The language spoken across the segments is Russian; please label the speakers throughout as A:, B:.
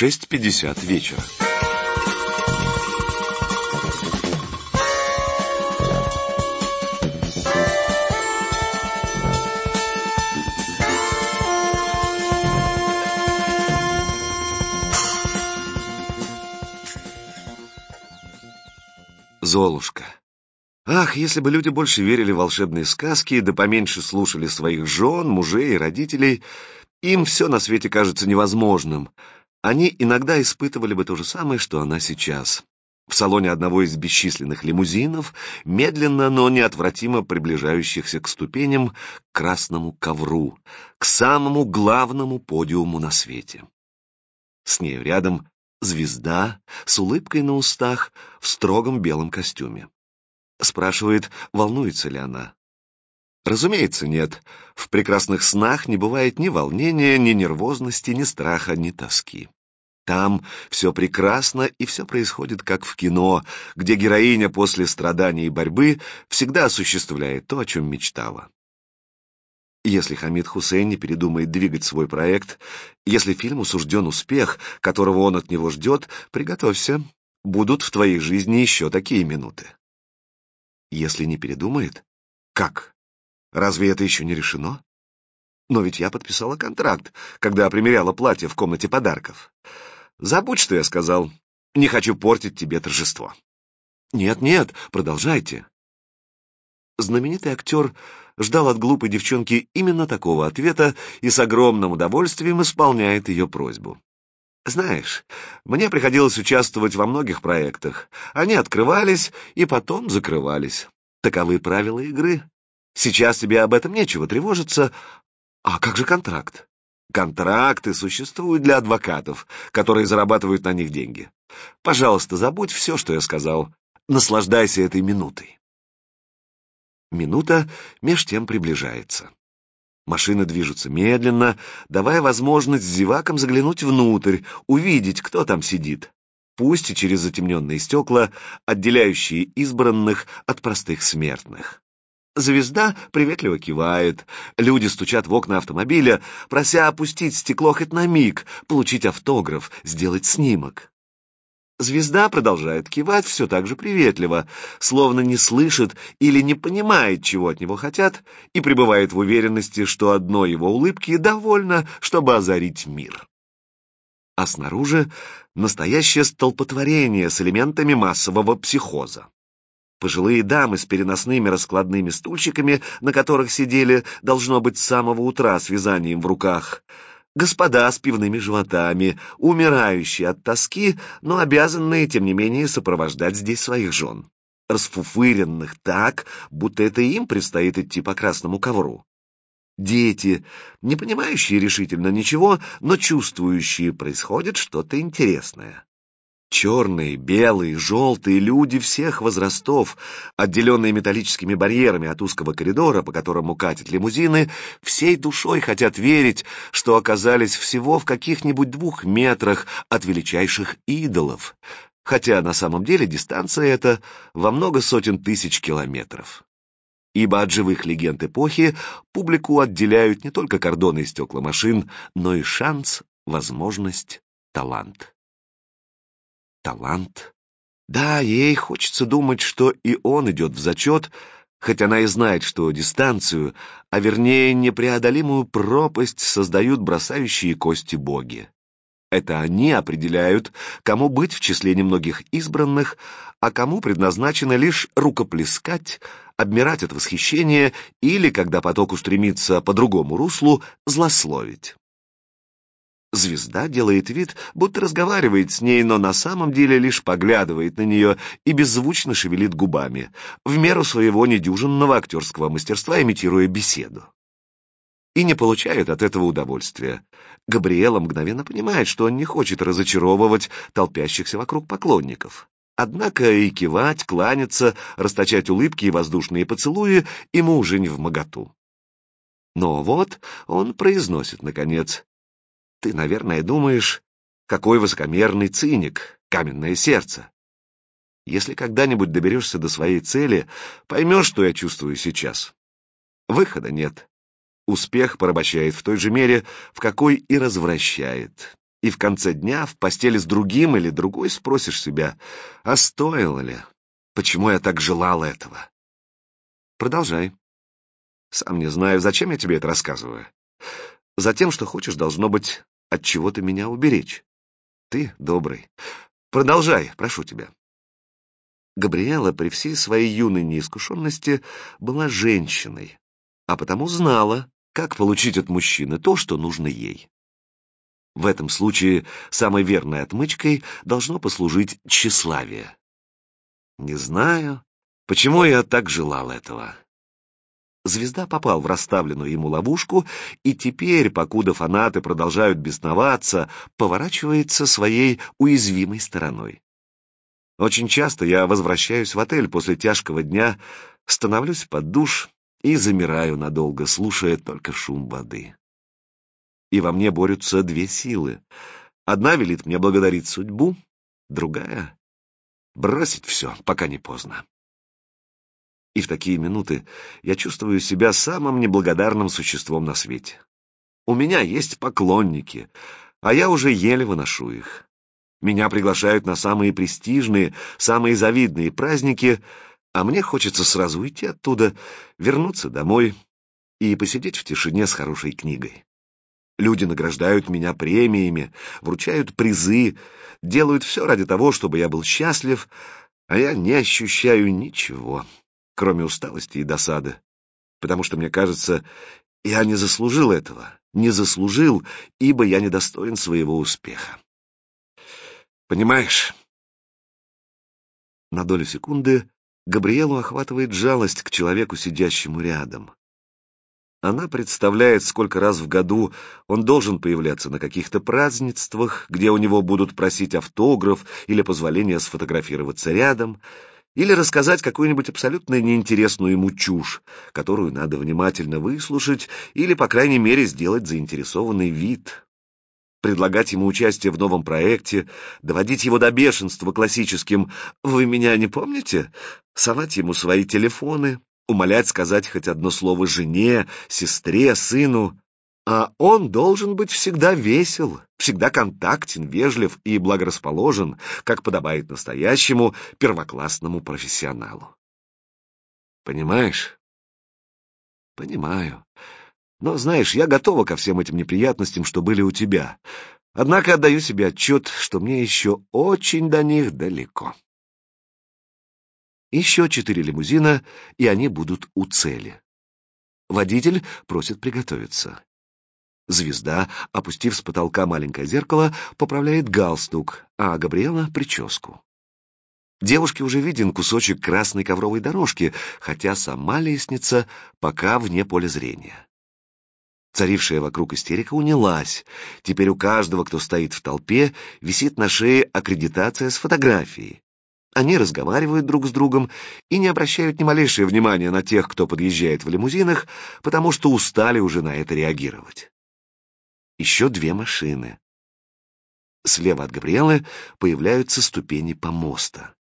A: 6.50 вечера. Золушка. Ах, если бы люди больше верили в волшебные сказки, да поменьше слушали своих жен, мужей и родителей, им все на свете кажется невозможным. Они иногда испытывали бы то же самое, что она сейчас. В салоне одного из бесчисленных лимузинов, медленно, но неотвратимо приближающихся к ступеням, к красному ковру, к самому главному подиуму на свете. С нею рядом звезда с улыбкой на устах в строгом белом костюме. Спрашивает, волнуется ли она. Разумеется, нет. В прекрасных снах не бывает ни волнения, ни нервозности, ни страха, ни тоски. Там все прекрасно, и все происходит как в кино, где героиня после страданий и борьбы всегда осуществляет то, о чем мечтала. Если Хамид Хусейн не передумает двигать свой проект, если фильму сужден успех, которого он от него ждет, приготовься, будут в твоей жизни еще такие минуты. Если не передумает, как? Разве это еще не решено? Но ведь я подписала контракт, когда примеряла платье в комнате подарков. Забудь, что я сказал. Не хочу портить тебе торжество. Нет, нет, продолжайте. Знаменитый актер ждал от глупой девчонки именно такого ответа и с огромным удовольствием исполняет ее просьбу. Знаешь, мне приходилось участвовать во многих проектах. Они открывались и потом закрывались. Таковы правила игры. Сейчас тебе об этом нечего тревожиться. А как же контракт? Контракты существуют для адвокатов, которые зарабатывают на них деньги. Пожалуйста, забудь все, что я сказал. Наслаждайся этой минутой. Минута меж тем приближается. Машины движутся медленно, давая возможность зевакам заглянуть внутрь, увидеть, кто там сидит, пусть и через затемненные стекла, отделяющие избранных от простых смертных. Звезда приветливо кивает, люди стучат в окна автомобиля, прося опустить стекло хоть на миг, получить автограф, сделать снимок. Звезда продолжает кивать все так же приветливо, словно не слышит или не понимает, чего от него хотят, и пребывает в уверенности, что одной его улыбки довольно, чтобы озарить мир. А снаружи настоящее столпотворение с элементами массового психоза. Пожилые дамы с переносными раскладными стульчиками, на которых сидели, должно быть, с самого утра с вязанием в руках — господа с пивными животами, умирающие от тоски, но обязанные, тем не менее, сопровождать здесь своих жен, расфуфыренных так, будто это им предстоит идти по красному ковру. Дети, не понимающие решительно ничего, но чувствующие, происходит что-то интересное. Черные, белые, желтые люди всех возрастов, отделенные металлическими барьерами от узкого коридора, по которому катят лимузины, всей душой хотят верить, что оказались всего в каких-нибудь двух метрах от величайших идолов, хотя на самом деле дистанция эта во много сотен тысяч километров. Ибо от живых легенд эпохи публику отделяют не только кордоны и стекла машин, но и шанс, возможность, талант талант. Да, ей хочется думать, что и он идет в зачет, хоть она и знает, что дистанцию, а вернее непреодолимую пропасть создают бросающие кости боги. Это они определяют, кому быть в числе немногих избранных, а кому предназначено лишь рукоплескать, обмирать от восхищения или, когда поток устремится по другому руслу, злословить. Звезда делает вид, будто разговаривает с ней, но на самом деле лишь поглядывает на нее и беззвучно шевелит губами, в меру своего недюжинного актерского мастерства имитируя беседу. И не получает от этого удовольствия. Габриэла мгновенно понимает, что он не хочет разочаровывать толпящихся вокруг поклонников. Однако и кивать, кланяться, расточать улыбки и воздушные поцелуи ему уже не в моготу. Но вот он произносит, наконец, ты, наверное, думаешь, какой высокомерный циник, каменное сердце. Если когда-нибудь доберешься до своей цели, поймешь, что я чувствую сейчас. Выхода нет. Успех порабощает в той же мере, в какой и развращает. И в конце дня в постели с другим или другой спросишь себя, а стоило ли? Почему я так желал этого? Продолжай. Сам не знаю, зачем я тебе это рассказываю. Затем, что хочешь, должно быть, от чего ты меня уберечь. Ты добрый. Продолжай, прошу тебя. Габриэла при всей своей юной неискушенности была женщиной, а потому знала, как получить от мужчины то, что нужно ей. В этом случае самой верной отмычкой должно послужить тщеславие. Не знаю, почему я так желал этого. Звезда попал в расставленную ему ловушку, и теперь, покуда фанаты продолжают бесноваться, поворачивается своей уязвимой стороной. Очень часто я возвращаюсь в отель после тяжкого дня, становлюсь под душ и замираю надолго, слушая только шум воды. И во мне борются две силы. Одна велит мне благодарить судьбу, другая — бросить все, пока не поздно. И в такие минуты я чувствую себя самым неблагодарным существом на свете. У меня есть поклонники, а я уже еле выношу их. Меня приглашают на самые престижные, самые завидные праздники, а мне хочется сразу уйти оттуда, вернуться домой и посидеть в тишине с хорошей книгой. Люди награждают меня премиями, вручают призы, делают все ради того, чтобы я был счастлив, а я не ощущаю ничего кроме усталости и досады, потому что, мне кажется, я не заслужил этого, не заслужил, ибо я недостоин своего успеха. Понимаешь? На долю секунды Габриэлу охватывает жалость к человеку, сидящему рядом. Она представляет, сколько раз в году он должен появляться на каких-то празднествах, где у него будут просить автограф или позволение сфотографироваться рядом, или рассказать какую-нибудь абсолютно неинтересную ему чушь, которую надо внимательно выслушать или, по крайней мере, сделать заинтересованный вид. Предлагать ему участие в новом проекте, доводить его до бешенства классическим «Вы меня не помните?» совать ему свои телефоны, умолять сказать хоть одно слово жене, сестре, сыну. А он должен быть всегда весел, всегда контактен, вежлив и благорасположен, как подобает настоящему первоклассному профессионалу. Понимаешь? Понимаю. Но, знаешь, я готова ко всем этим неприятностям, что были у тебя. Однако отдаю себе отчет, что мне еще очень до них далеко. Еще четыре лимузина, и они будут у цели. Водитель просит приготовиться. Звезда, опустив с потолка маленькое зеркало, поправляет галстук, а Габриэла — прическу. Девушке уже виден кусочек красной ковровой дорожки, хотя сама лестница пока вне поля зрения. Царившая вокруг истерика унялась. Теперь у каждого, кто стоит в толпе, висит на шее аккредитация с фотографией. Они разговаривают друг с другом и не обращают ни малейшего внимания на тех, кто подъезжает в лимузинах, потому что устали уже на это реагировать еще две машины. Слева от Габриэлы появляются ступени помоста.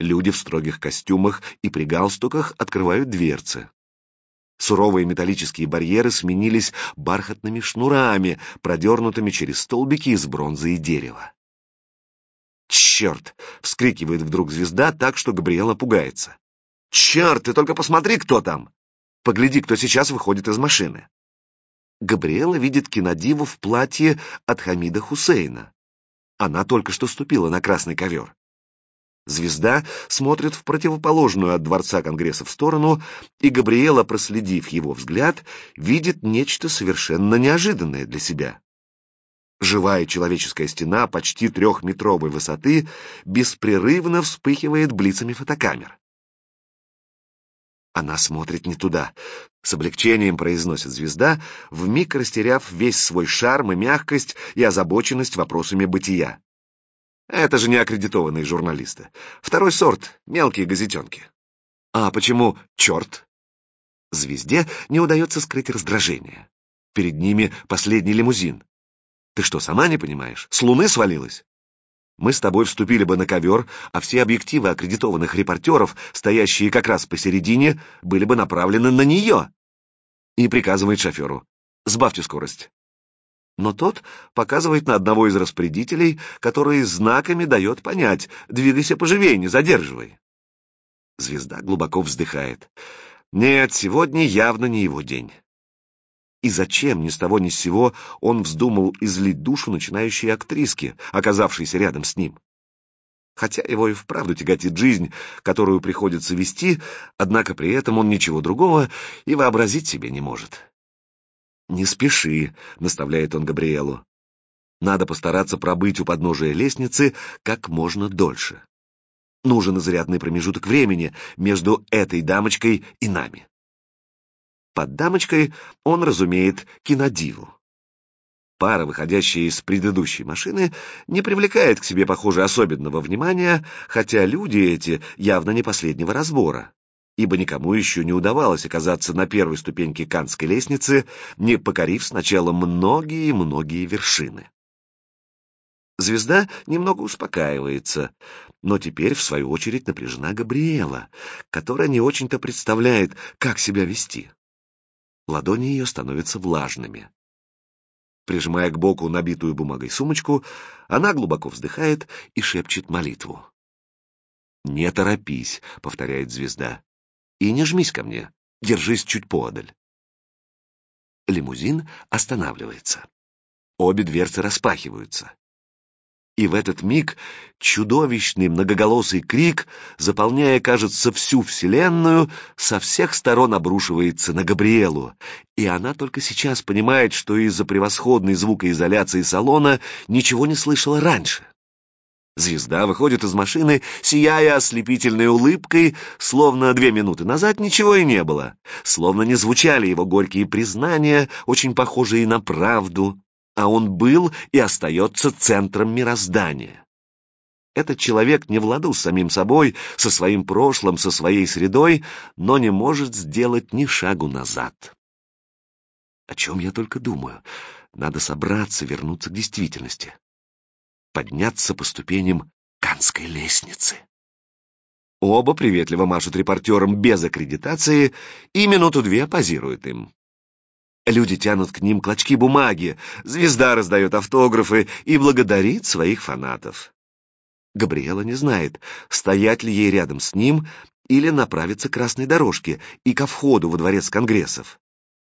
A: Люди в строгих костюмах и при галстуках открывают дверцы. Суровые металлические барьеры сменились бархатными шнурами, продернутыми через столбики из бронзы и дерева. «Черт!» — вскрикивает вдруг звезда так, что Габриэла пугается. «Черт, ты только посмотри, кто там! Погляди, кто сейчас выходит из машины!» Габриэла видит кинодиву в платье от Хамида Хусейна. Она только что ступила на красный ковер. Звезда смотрит в противоположную от Дворца Конгресса в сторону, и Габриэла, проследив его взгляд, видит нечто совершенно неожиданное для себя. Живая человеческая стена почти трехметровой высоты беспрерывно вспыхивает блицами фотокамер. Она смотрит не туда. С облегчением произносит звезда, вмиг растеряв весь свой шарм и мягкость и озабоченность вопросами бытия. Это же не аккредитованные журналисты. Второй сорт — мелкие газетенки. А почему черт? Звезде не удается скрыть раздражение. Перед ними последний лимузин. Ты что, сама не понимаешь? С луны свалилась? Мы с тобой вступили бы на ковер, а все объективы аккредитованных репортеров, стоящие как раз посередине, были бы направлены на нее. И приказывает шоферу. Сбавьте скорость. но тот показывает на одного из распорядителей, который знаками дает понять «двигайся поживее, не задерживай». Звезда глубоко вздыхает. Нет, сегодня явно не его день. И зачем ни с того ни с сего он вздумал излить душу начинающей актриске, оказавшейся рядом с ним? Хотя его и вправду тяготит жизнь, которую приходится вести, однако при этом он ничего другого и вообразить себе не может. «Не спеши», — наставляет он Габриэлу. «Надо постараться пробыть у подножия лестницы как можно дольше. Нужен изрядный промежуток времени между этой дамочкой и нами». Под дамочкой он разумеет кинодиву. Пара, выходящая из предыдущей машины, не привлекает к себе, похоже, особенного внимания, хотя люди эти явно не последнего разбора ибо никому еще не удавалось оказаться на первой ступеньке Канской лестницы, не покорив сначала многие-многие вершины. Звезда немного успокаивается, но теперь, в свою очередь, напряжена Габриэла, которая не очень-то представляет, как себя вести. Ладони ее становятся влажными. Прижимая к боку набитую бумагой сумочку, она глубоко вздыхает и шепчет молитву. «Не торопись», — повторяет звезда. И не жмись ко мне, держись чуть поодаль. Лимузин останавливается. Обе дверцы распахиваются. И в этот миг чудовищный многоголосый крик, заполняя, кажется, всю Вселенную, со всех сторон обрушивается на Габриэлу, и она только сейчас понимает, что из-за превосходной звукоизоляции салона ничего не слышала раньше. Звезда выходит из машины, сияя ослепительной улыбкой, словно две минуты назад ничего и не было, словно не звучали его горькие признания, очень похожие на правду, а он был и остается центром мироздания. Этот человек не в с самим собой, со своим прошлым, со своей средой, но не может сделать ни шагу назад. О чем я только думаю? Надо собраться, вернуться к действительности подняться по ступеням Канской лестницы. Оба приветливо машут репортерам без аккредитации и минуту-две позируют им. Люди тянут к ним клочки бумаги, звезда раздает автографы и благодарит своих фанатов. Габриэла не знает, стоять ли ей рядом с ним или направиться к красной дорожке и ко входу во дворец конгрессов.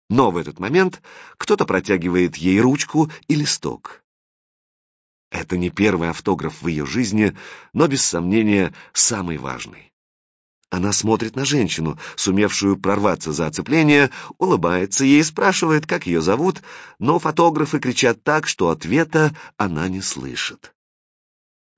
A: Но в этот момент кто-то протягивает ей ручку и листок. Это не первый автограф в ее жизни, но, без сомнения, самый важный. Она смотрит на женщину, сумевшую прорваться за оцепление, улыбается ей спрашивает, как ее зовут, но фотографы кричат так, что ответа она не слышит.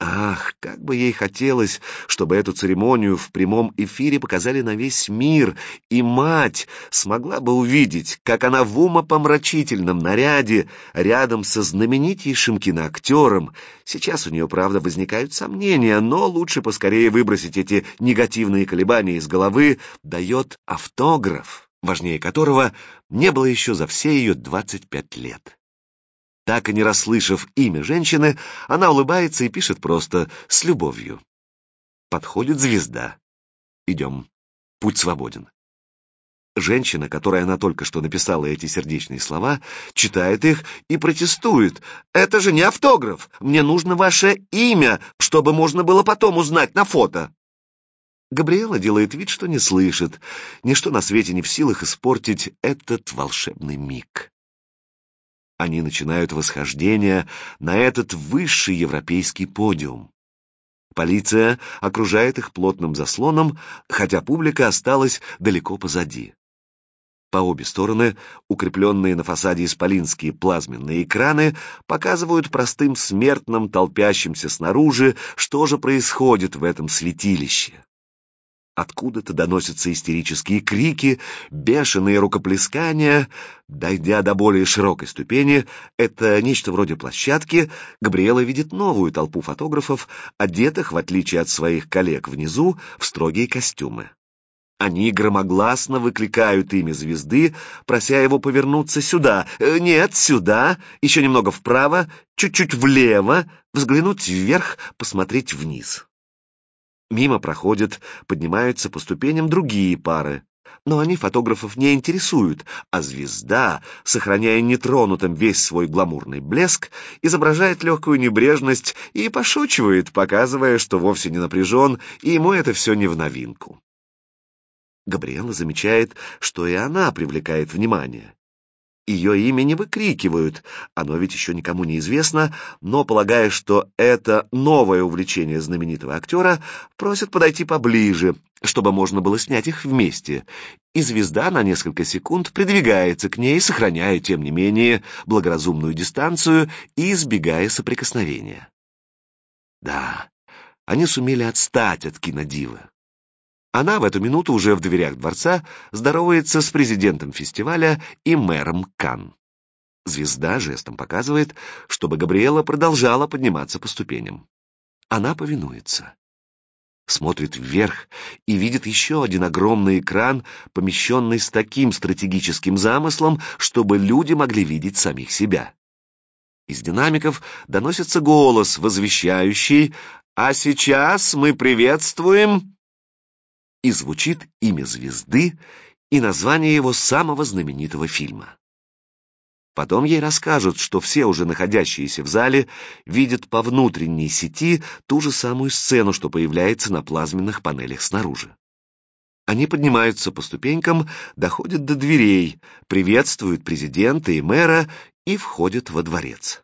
A: Ах, как бы ей хотелось, чтобы эту церемонию в прямом эфире показали на весь мир, и мать смогла бы увидеть, как она в умопомрачительном наряде рядом со знаменитейшим киноактером. Сейчас у нее, правда, возникают сомнения, но лучше поскорее выбросить эти негативные колебания из головы, дает автограф, важнее которого не было еще за все ее 25 лет. Так и не расслышав имя женщины, она улыбается и пишет просто «с любовью». Подходит звезда. Идем. Путь свободен. Женщина, которой она только что написала эти сердечные слова, читает их и протестует. «Это же не автограф! Мне нужно ваше имя, чтобы можно было потом узнать на фото!» Габриэла делает вид, что не слышит. Ничто на свете не в силах испортить этот волшебный миг они начинают восхождение на этот высший европейский подиум. Полиция окружает их плотным заслоном, хотя публика осталась далеко позади. По обе стороны укрепленные на фасаде исполинские плазменные экраны показывают простым смертным, толпящимся снаружи, что же происходит в этом святилище. Откуда-то доносятся истерические крики, бешеные рукоплескания. Дойдя до более широкой ступени, это нечто вроде площадки, Габриэла видит новую толпу фотографов, одетых, в отличие от своих коллег внизу, в строгие костюмы. Они громогласно выкликают имя звезды, прося его повернуться сюда. Э, нет, сюда, еще немного вправо, чуть-чуть влево, взглянуть вверх, посмотреть вниз. Мимо проходят, поднимаются по ступеням другие пары. но они фотографов не интересуют, а звезда, сохраняя нетронутым весь свой гламурный блеск, изображает легкую небрежность и пошучивает, показывая, что вовсе не напряжен, и ему это все не в новинку. Габриэла замечает, что и она привлекает внимание. Ее имя не выкрикивают, оно ведь еще никому не известно, но, полагая, что это новое увлечение знаменитого актера, просят подойти поближе, чтобы можно было снять их вместе, и звезда на несколько секунд придвигается к ней, сохраняя, тем не менее, благоразумную дистанцию и избегая соприкосновения. Да, они сумели отстать от кинодивы. Она в эту минуту уже в дверях дворца здоровается с президентом фестиваля и мэром Кан. Звезда жестом показывает, чтобы Габриэла продолжала подниматься по ступеням. Она повинуется. Смотрит вверх и видит еще один огромный экран, помещенный с таким стратегическим замыслом, чтобы люди могли видеть самих себя. Из динамиков доносится голос, возвещающий «А сейчас мы приветствуем...» и звучит имя звезды и название его самого знаменитого фильма. Потом ей расскажут, что все уже находящиеся в зале видят по внутренней сети ту же самую сцену, что появляется на плазменных панелях снаружи. Они поднимаются по ступенькам, доходят до дверей, приветствуют президента и мэра и входят во дворец.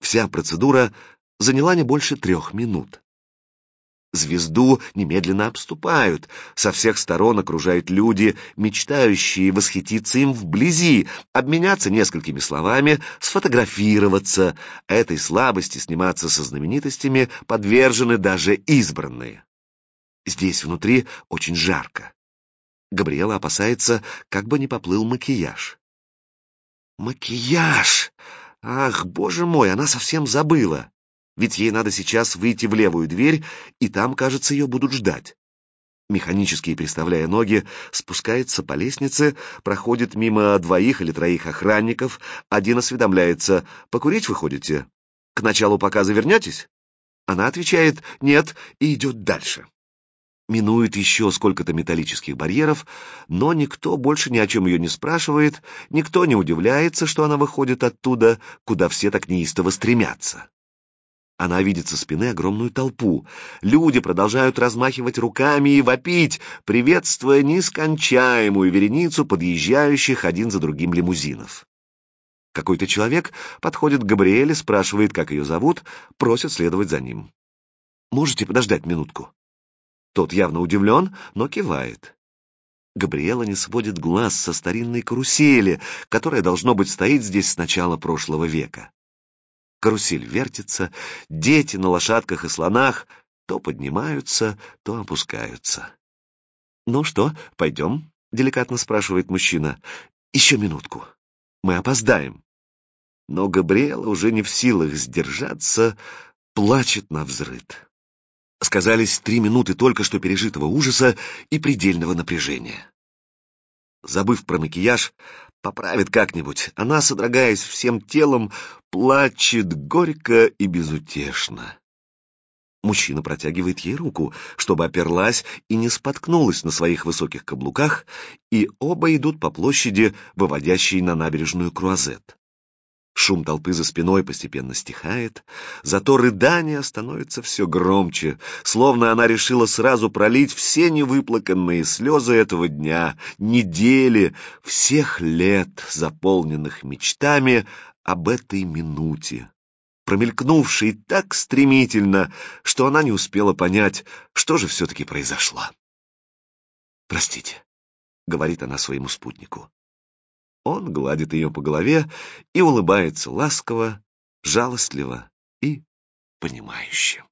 A: Вся процедура заняла не больше трех минут. Звезду немедленно обступают, со всех сторон окружают люди, мечтающие восхититься им вблизи, обменяться несколькими словами, сфотографироваться. Этой слабости сниматься со знаменитостями подвержены даже избранные. Здесь внутри очень жарко. Габриэла опасается, как бы не поплыл макияж. Макияж! Ах, боже мой, она совсем забыла ведь ей надо сейчас выйти в левую дверь, и там, кажется, ее будут ждать. Механически переставляя ноги, спускается по лестнице, проходит мимо двоих или троих охранников, один осведомляется «Покурить выходите? К началу показа вернетесь?» Она отвечает «Нет» и идет дальше. Минует еще сколько-то металлических барьеров, но никто больше ни о чем ее не спрашивает, никто не удивляется, что она выходит оттуда, куда все так неистово стремятся. Она видит со спины огромную толпу. Люди продолжают размахивать руками и вопить, приветствуя нескончаемую вереницу подъезжающих один за другим лимузинов. Какой-то человек подходит к Габриэле, спрашивает, как ее зовут, просит следовать за ним. «Можете подождать минутку?» Тот явно удивлен, но кивает. Габриэла не сводит глаз со старинной карусели, которая, должно быть, стоит здесь с начала прошлого века. Карусель вертится, дети на лошадках и слонах то поднимаются, то опускаются. «Ну что, пойдем?» — деликатно спрашивает мужчина. «Еще минутку. Мы опоздаем». Но Габриэла уже не в силах сдержаться, плачет на взрыд. Сказались три минуты только что пережитого ужаса и предельного напряжения. Забыв про макияж, поправит как-нибудь. Она, содрогаясь всем телом, плачет горько и безутешно. Мужчина протягивает ей руку, чтобы оперлась и не споткнулась на своих высоких каблуках, и оба идут по площади, выводящей на набережную Круазет. Шум толпы за спиной постепенно стихает, зато рыдание становится все громче, словно она решила сразу пролить все невыплаканные слезы этого дня, недели, всех лет, заполненных мечтами об этой минуте, промелькнувшей так стремительно, что она не успела понять, что же все-таки произошло. «Простите», — говорит она своему спутнику. Он гладит ее по голове и улыбается ласково, жалостливо и понимающе.